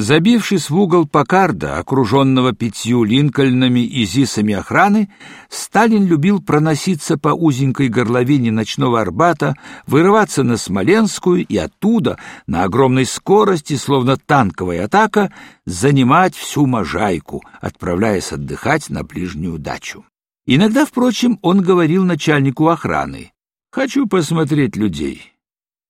Забившись в угол Покарда, окруженного пятью линкольнами и зисами охраны, Сталин любил проноситься по узенькой горловине ночного Арбата, вырываться на Смоленскую и оттуда, на огромной скорости, словно танковая атака, занимать всю Можайку, отправляясь отдыхать на ближнюю дачу. Иногда, впрочем, он говорил начальнику охраны, «Хочу посмотреть людей».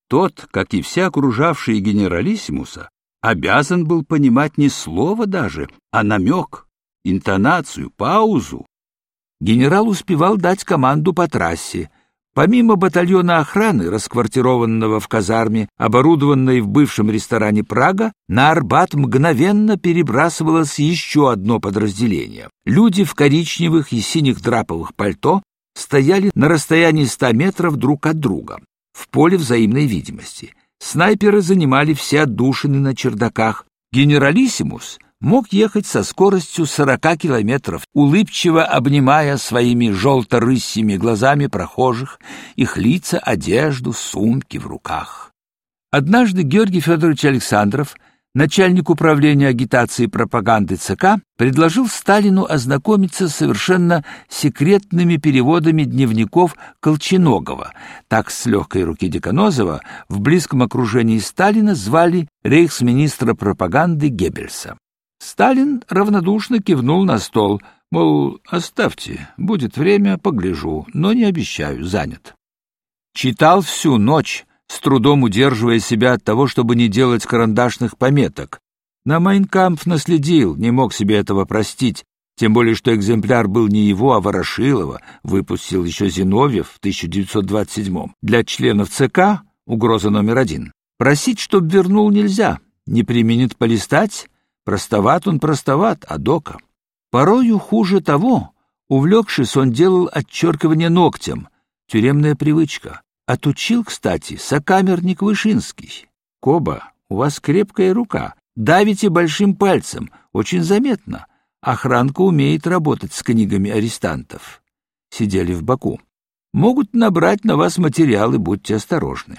Тот, как и все окружавшие генералиссимуса, обязан был понимать не слово даже, а намек, интонацию, паузу. Генерал успевал дать команду по трассе. Помимо батальона охраны, расквартированного в казарме, оборудованной в бывшем ресторане «Прага», на Арбат мгновенно перебрасывалось еще одно подразделение. Люди в коричневых и синих драповых пальто стояли на расстоянии ста метров друг от друга, в поле взаимной видимости. Снайперы занимали все отдушины на чердаках. Генералиссимус мог ехать со скоростью 40 километров, улыбчиво обнимая своими желто-рысьими глазами прохожих, их лица, одежду, сумки в руках. Однажды Георгий Федорович Александров — начальник управления агитации и пропаганды ЦК предложил Сталину ознакомиться с совершенно секретными переводами дневников Колченогова. Так с легкой руки Деканозова в близком окружении Сталина звали рейхсминистра пропаганды Геббельса. Сталин равнодушно кивнул на стол, мол, оставьте, будет время, погляжу, но не обещаю, занят. Читал всю ночь, с трудом удерживая себя от того, чтобы не делать карандашных пометок. На Майнкампф наследил, не мог себе этого простить, тем более что экземпляр был не его, а Ворошилова, выпустил еще Зиновьев в 1927 Для членов ЦК угроза номер один. Просить, чтоб вернул, нельзя, не применит полистать, простоват он простоват, а дока. Порою хуже того, увлекшись, он делал отчеркивание ногтем, тюремная привычка. Отучил, кстати, сокамерник Вышинский. Коба, у вас крепкая рука. Давите большим пальцем, очень заметно. Охранка умеет работать с книгами арестантов. Сидели в Баку. Могут набрать на вас материалы, будьте осторожны.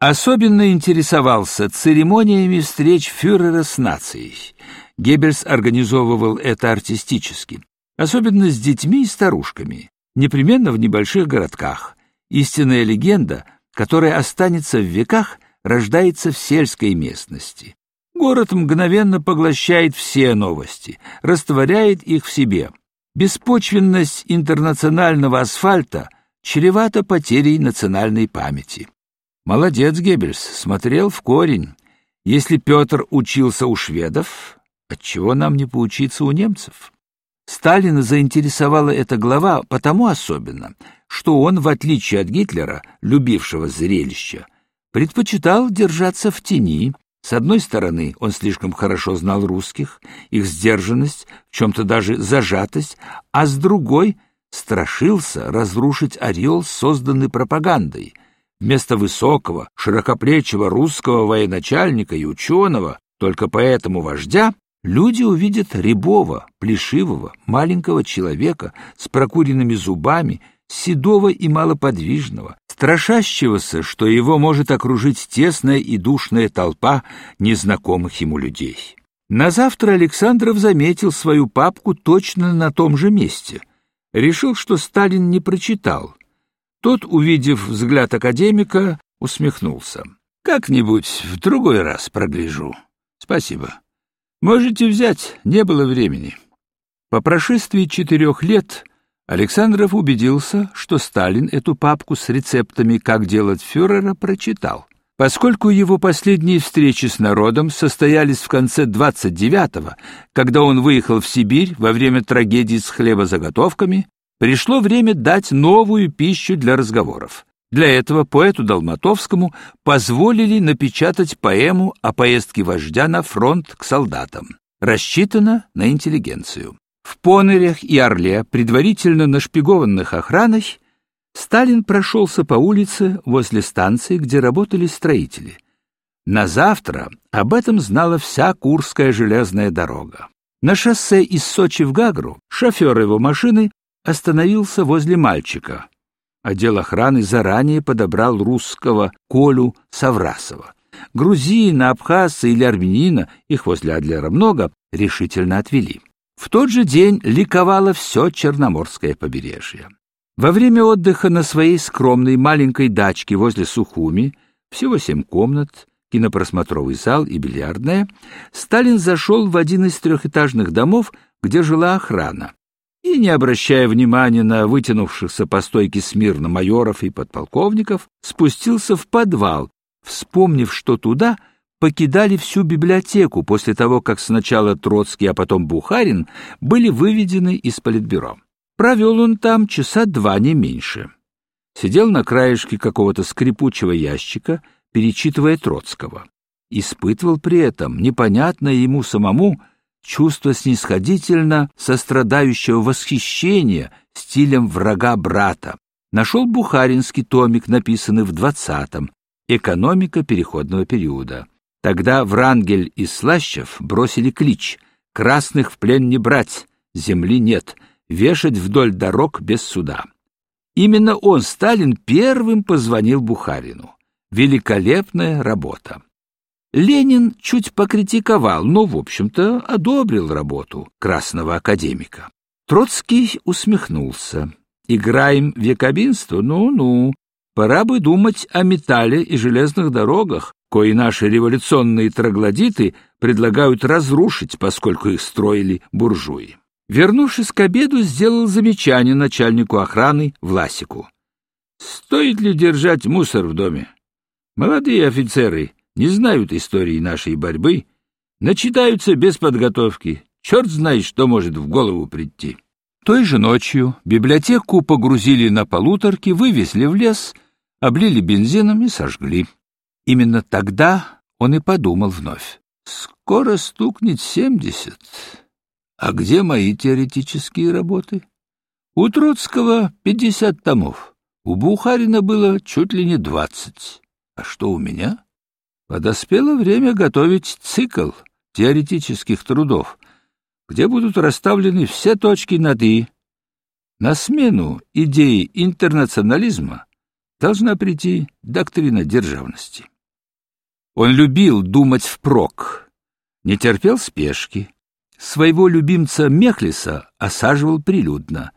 Особенно интересовался церемониями встреч фюрера с нацией. Геббельс организовывал это артистически, особенно с детьми и старушками, непременно в небольших городках. Истинная легенда, которая останется в веках, рождается в сельской местности. Город мгновенно поглощает все новости, растворяет их в себе. Беспочвенность интернационального асфальта чревата потерей национальной памяти. Молодец, Геббельс, смотрел в корень. Если Петр учился у шведов, отчего нам не поучиться у немцев? Сталина заинтересовала эта глава потому особенно, что он, в отличие от Гитлера, любившего зрелища, предпочитал держаться в тени. С одной стороны, он слишком хорошо знал русских, их сдержанность, в чем-то даже зажатость, а с другой страшился разрушить ореол, созданный пропагандой. Вместо высокого, широкоплечего русского военачальника и ученого, только поэтому вождя, Люди увидят рябого, плешивого, маленького человека с прокуренными зубами, седого и малоподвижного, страшащегося, что его может окружить тесная и душная толпа незнакомых ему людей. На завтра Александров заметил свою папку точно на том же месте. Решил, что Сталин не прочитал. Тот, увидев взгляд академика, усмехнулся. «Как-нибудь в другой раз прогляжу. Спасибо». Можете взять, не было времени. По прошествии четырех лет Александров убедился, что Сталин эту папку с рецептами «Как делать фюрера» прочитал. Поскольку его последние встречи с народом состоялись в конце 29-го, когда он выехал в Сибирь во время трагедии с хлебозаготовками, пришло время дать новую пищу для разговоров. Для этого поэту Долматовскому позволили напечатать поэму о поездке вождя на фронт к солдатам. Рассчитана на интеллигенцию. В Понырях и Орле, предварительно нашпигованных охраной, Сталин прошелся по улице возле станции, где работали строители. На завтра об этом знала вся Курская железная дорога. На шоссе из Сочи в Гагру шофер его машины остановился возле мальчика, Отдел охраны заранее подобрал русского Колю Саврасова. грузина, абхазца или армянина, их возле Адлера много, решительно отвели. В тот же день ликовало все Черноморское побережье. Во время отдыха на своей скромной маленькой дачке возле Сухуми, всего семь комнат, кинопросмотровый зал и бильярдная, Сталин зашел в один из трехэтажных домов, где жила охрана, не обращая внимания на вытянувшихся по стойке смирно майоров и подполковников, спустился в подвал, вспомнив, что туда покидали всю библиотеку после того, как сначала Троцкий, а потом Бухарин были выведены из политбюро. Провел он там часа два, не меньше. Сидел на краешке какого-то скрипучего ящика, перечитывая Троцкого. Испытывал при этом непонятное ему самому чувство снисходительно сострадающего восхищения стилем врага брата. Нашел бухаринский томик, написанный в двадцатом «Экономика переходного периода». Тогда Врангель и Слащев бросили клич «Красных в плен не брать, земли нет, вешать вдоль дорог без суда». Именно он, Сталин, первым позвонил Бухарину. Великолепная работа. Ленин чуть покритиковал, но, в общем-то, одобрил работу красного академика. Троцкий усмехнулся. «Играем в якобинство? Ну-ну. Пора бы думать о металле и железных дорогах, кои наши революционные троглодиты предлагают разрушить, поскольку их строили буржуи». Вернувшись к обеду, сделал замечание начальнику охраны Власику. «Стоит ли держать мусор в доме? Молодые офицеры не знают истории нашей борьбы, начитаются без подготовки. Черт знает, что может в голову прийти. Той же ночью библиотеку погрузили на полуторки, вывезли в лес, облили бензином и сожгли. Именно тогда он и подумал вновь. Скоро стукнет семьдесят. А где мои теоретические работы? У Троцкого пятьдесят томов, у Бухарина было чуть ли не двадцать. А что у меня? Подоспело время готовить цикл теоретических трудов, где будут расставлены все точки над «и». На смену идеи интернационализма должна прийти доктрина державности. Он любил думать впрок, не терпел спешки. Своего любимца Мехлиса осаживал прилюдно.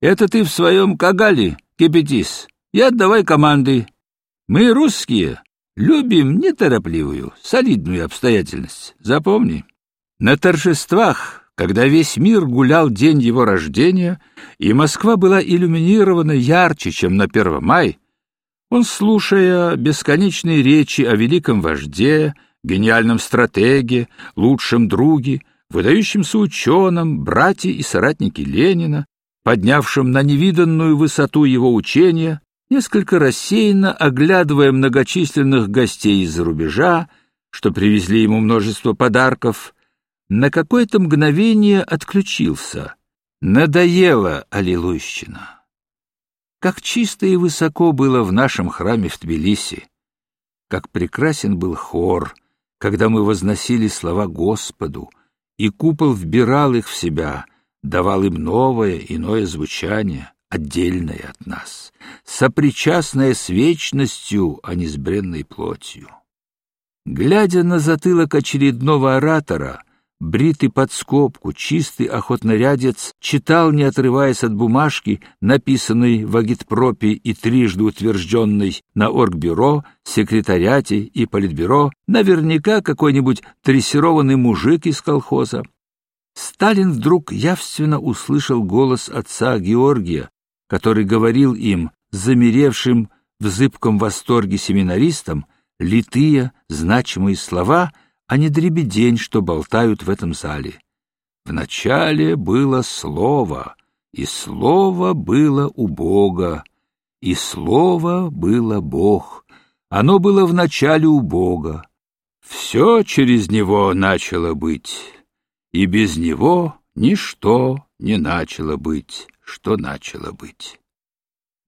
«Это ты в своем кагале, кипятись, и отдавай команды. Мы, русские, Любим неторопливую, солидную обстоятельность. Запомни. На торжествах, когда весь мир гулял день его рождения, и Москва была иллюминирована ярче, чем на 1 май, он, слушая бесконечные речи о великом вожде, гениальном стратеге, лучшем друге, выдающемся ученом, брате и соратнике Ленина, поднявшем на невиданную высоту его учения, несколько рассеянно оглядывая многочисленных гостей из-за рубежа, что привезли ему множество подарков, на какое-то мгновение отключился. Надоела Аллилуйщина. Как чисто и высоко было в нашем храме в Тбилиси, как прекрасен был хор, когда мы возносили слова Господу, и купол вбирал их в себя, давал им новое, иное звучание отдельное от нас, сопричастное с вечностью, а не с бренной плотью. Глядя на затылок очередного оратора, бритый под скобку, чистый охотнорядец читал, не отрываясь от бумажки, написанной в агитпропе и трижды утвержденной на оргбюро, секретариате и политбюро, наверняка какой-нибудь трессированный мужик из колхоза. Сталин вдруг явственно услышал голос отца Георгия, который говорил им, замеревшим в зыбком восторге семинаристам, литые, значимые слова, а не дребедень, что болтают в этом зале. Вначале было слово, и слово было у Бога, и слово было Бог. Оно было в начале у Бога. Все через него начало быть, и без него ничто не начало быть что начало быть.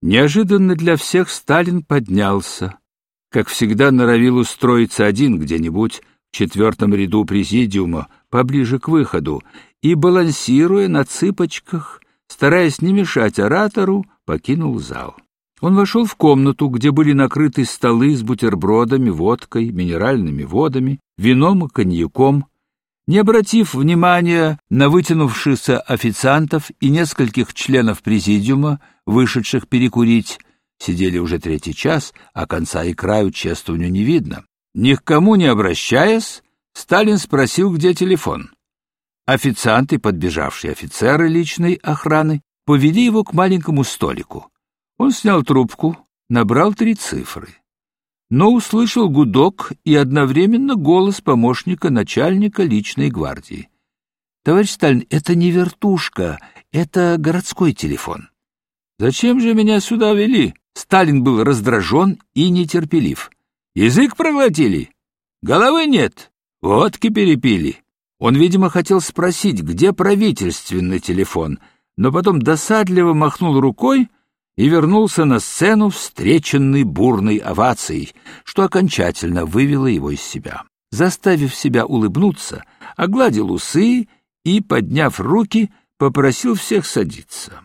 Неожиданно для всех Сталин поднялся. Как всегда, норовил устроиться один где-нибудь в четвертом ряду президиума, поближе к выходу, и, балансируя на цыпочках, стараясь не мешать оратору, покинул зал. Он вошел в комнату, где были накрыты столы с бутербродами, водкой, минеральными водами, вином и коньяком. Не обратив внимания на вытянувшихся официантов и нескольких членов президиума, вышедших перекурить, сидели уже третий час, а конца и краю чествованию не видно. Ни к кому не обращаясь, Сталин спросил, где телефон. Официанты, подбежавшие офицеры личной охраны, повели его к маленькому столику. Он снял трубку, набрал три цифры. Но услышал гудок и одновременно голос помощника начальника личной гвардии. «Товарищ Сталин, это не вертушка, это городской телефон». «Зачем же меня сюда вели?» Сталин был раздражен и нетерпелив. «Язык проглотили? Головы нет? Водки перепили?» Он, видимо, хотел спросить, где правительственный телефон, но потом досадливо махнул рукой и вернулся на сцену, встреченный бурной овацией, что окончательно вывело его из себя. Заставив себя улыбнуться, огладил усы и, подняв руки, попросил всех садиться.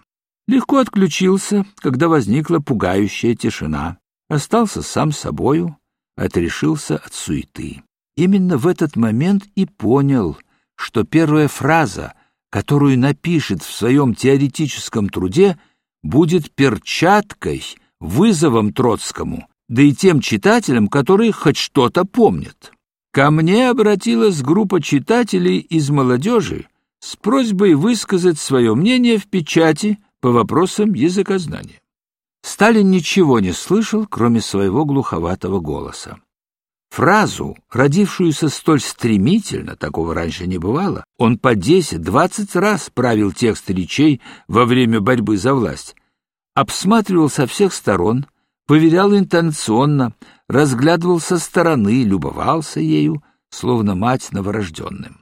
Легко отключился, когда возникла пугающая тишина. Остался сам собою, отрешился от суеты. Именно в этот момент и понял, что первая фраза, которую напишет в своем теоретическом труде, будет перчаткой, вызовом Троцкому, да и тем читателям, которые хоть что-то помнят. Ко мне обратилась группа читателей из молодежи с просьбой высказать свое мнение в печати по вопросам языкознания. Сталин ничего не слышал, кроме своего глуховатого голоса. Фразу, родившуюся столь стремительно, такого раньше не бывало, он по десять-двадцать раз правил текст речей во время борьбы за власть, обсматривал со всех сторон, поверял интонационно, разглядывал со стороны, любовался ею, словно мать новорожденным.